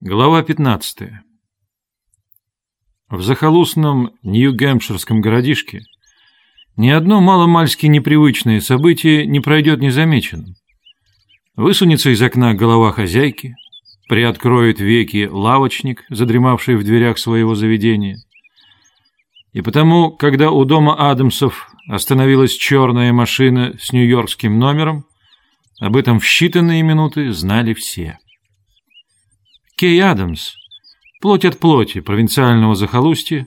Глава 15. В захолустном Нью-Гэмпширском городишке ни одно маломальски непривычное событие не пройдет незамеченным. Высунется из окна голова хозяйки, приоткроет веки лавочник, задремавший в дверях своего заведения. И потому, когда у дома Адамсов остановилась черная машина с нью-йоркским номером, об этом в считанные минуты знали все. Кей Адамс, плоть от плоти провинциального захолустья,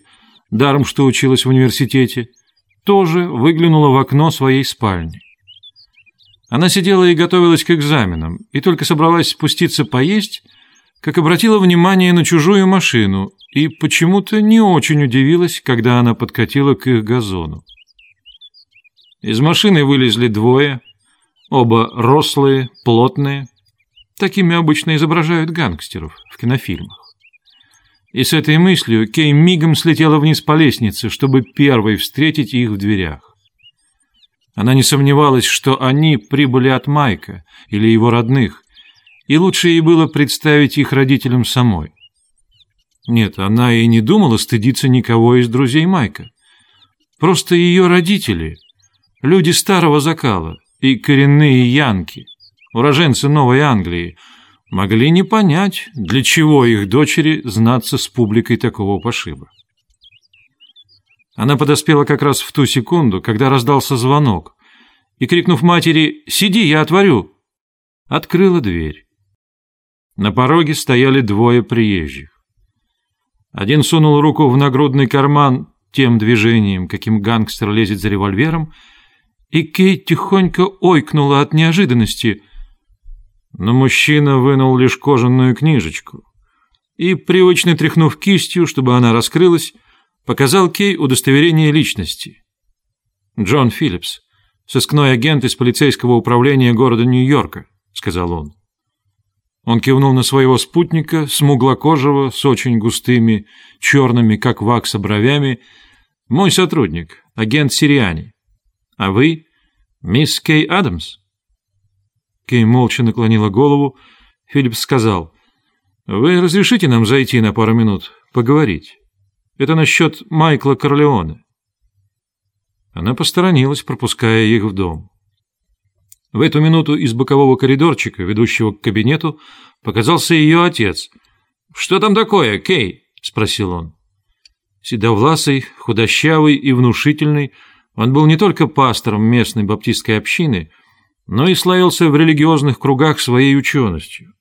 даром что училась в университете, тоже выглянула в окно своей спальни. Она сидела и готовилась к экзаменам, и только собралась спуститься поесть, как обратила внимание на чужую машину и почему-то не очень удивилась, когда она подкатила к их газону. Из машины вылезли двое, оба рослые, плотные, Такими обычно изображают гангстеров в кинофильмах. И с этой мыслью Кей мигом слетела вниз по лестнице, чтобы первой встретить их в дверях. Она не сомневалась, что они прибыли от Майка или его родных, и лучше ей было представить их родителям самой. Нет, она и не думала стыдиться никого из друзей Майка. Просто ее родители, люди старого закала и коренные янки, уроженцы Новой Англии, могли не понять, для чего их дочери знаться с публикой такого пошиба. Она подоспела как раз в ту секунду, когда раздался звонок, и, крикнув матери «Сиди, я отворю!», открыла дверь. На пороге стояли двое приезжих. Один сунул руку в нагрудный карман тем движением, каким гангстер лезет за револьвером, и Кейт тихонько ойкнула от неожиданности – но мужчина вынул лишь кожаную книжечку и, привычно тряхнув кистью, чтобы она раскрылась, показал Кей удостоверение личности. «Джон Филлипс, сыскной агент из полицейского управления города Нью-Йорка», — сказал он. Он кивнул на своего спутника, смуглокожего, с очень густыми, черными, как вакса, бровями. «Мой сотрудник, агент Сириани. А вы — мисс Кей Адамс?» Кей молча наклонила голову. Филипп сказал, «Вы разрешите нам зайти на пару минут, поговорить? Это насчет Майкла Корлеоне». Она посторонилась, пропуская их в дом. В эту минуту из бокового коридорчика, ведущего к кабинету, показался ее отец. «Что там такое, Кей?» — спросил он. Седовласый, худощавый и внушительный, он был не только пастором местной баптистской общины — но и славился в религиозных кругах своей ученостью.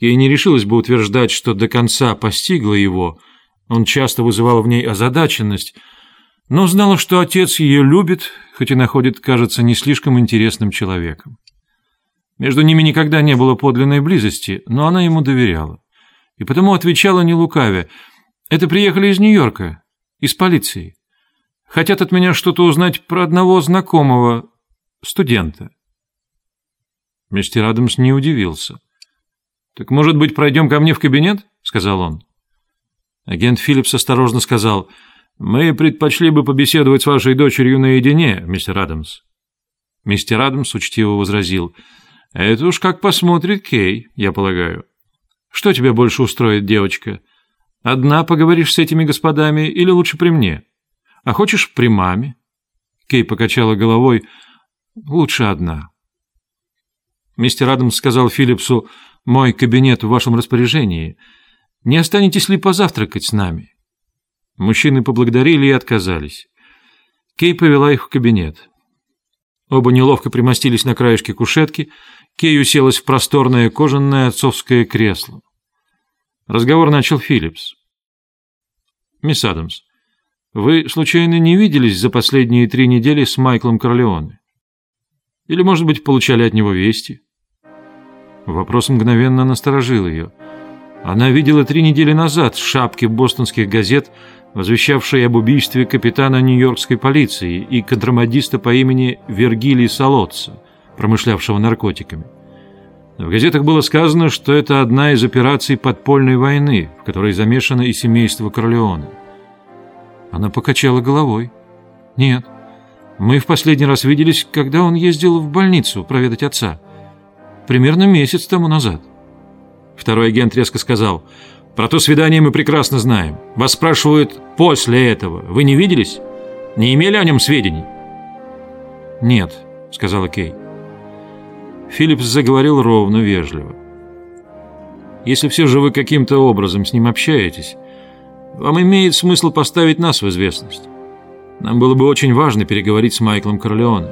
Ей не решилась бы утверждать, что до конца постигла его, он часто вызывал в ней озадаченность, но знала, что отец ее любит, хоть и находит, кажется, не слишком интересным человеком. Между ними никогда не было подлинной близости, но она ему доверяла. И потому отвечала не лукавя. «Это приехали из Нью-Йорка, из полиции. Хотят от меня что-то узнать про одного знакомого, студента. Мистер Адамс не удивился. «Так, может быть, пройдем ко мне в кабинет?» — сказал он. Агент Филлипс осторожно сказал, «Мы предпочли бы побеседовать с вашей дочерью наедине, мистер Адамс». Мистер Адамс учтиво возразил, «Это уж как посмотрит Кей, я полагаю. Что тебе больше устроит, девочка? Одна поговоришь с этими господами или лучше при мне? А хочешь при маме?» Кей покачала головой, «Лучше одна». Мистер Адамс сказал Филлипсу, «Мой кабинет в вашем распоряжении. Не останетесь ли позавтракать с нами?» Мужчины поблагодарили и отказались. Кей повела их в кабинет. Оба неловко примостились на краешке кушетки, Кей уселась в просторное кожаное отцовское кресло. Разговор начал Филлипс. «Мисс Адамс, вы, случайно, не виделись за последние три недели с Майклом Корлеоне? Или, может быть, получали от него вести?» Вопрос мгновенно насторожил ее. Она видела три недели назад шапки бостонских газет, возвещавшие об убийстве капитана нью-йоркской полиции и контрабандиста по имени Вергилий Солоца, промышлявшего наркотиками. В газетах было сказано, что это одна из операций подпольной войны, в которой замешано и семейство Корлеоне. Она покачала головой. «Нет, мы в последний раз виделись, когда он ездил в больницу проведать отца» примерно месяц тому назад. Второй агент резко сказал. «Про то свидание мы прекрасно знаем. Вас спрашивают после этого. Вы не виделись? Не имели о нем сведений?» «Нет», — сказала Кей. Филлипс заговорил ровно, вежливо. «Если все же вы каким-то образом с ним общаетесь, вам имеет смысл поставить нас в известность. Нам было бы очень важно переговорить с Майклом Корлеоне.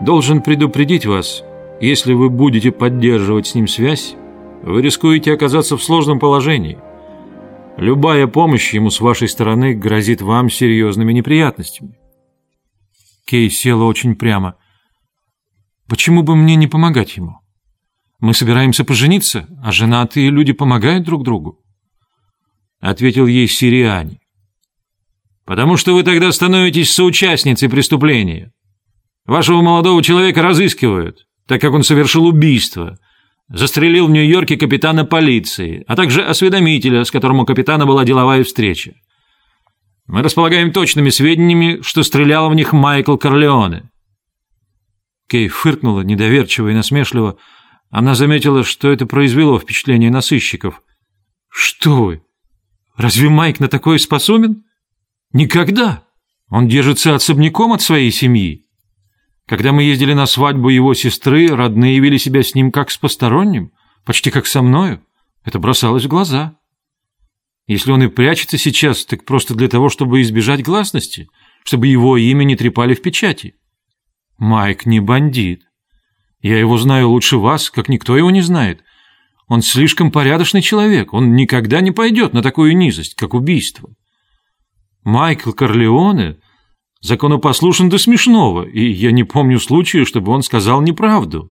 Должен предупредить вас, если вы будете поддерживать с ним связь, вы рискуете оказаться в сложном положении. Любая помощь ему с вашей стороны грозит вам серьезными неприятностями. Кей села очень прямо. Почему бы мне не помогать ему? Мы собираемся пожениться, а женатые люди помогают друг другу. Ответил ей Сириани. Потому что вы тогда становитесь соучастницей преступления. Вашего молодого человека разыскивают, так как он совершил убийство. Застрелил в Нью-Йорке капитана полиции, а также осведомителя, с которым у капитана была деловая встреча. Мы располагаем точными сведениями, что стрелял в них Майкл Корлеоне. Кей фыркнула недоверчиво и насмешливо. Она заметила, что это произвело впечатление на сыщиков. «Что вы? Разве Майк на такое способен?» Никогда. Он держится особняком от своей семьи. Когда мы ездили на свадьбу его сестры, родные вели себя с ним как с посторонним, почти как со мною. Это бросалось в глаза. Если он и прячется сейчас, так просто для того, чтобы избежать гласности, чтобы его имя не трепали в печати. Майк не бандит. Я его знаю лучше вас, как никто его не знает. Он слишком порядочный человек, он никогда не пойдет на такую низость, как убийство. Майкл Корлеоне законопослушен до смешного, и я не помню случая, чтобы он сказал неправду.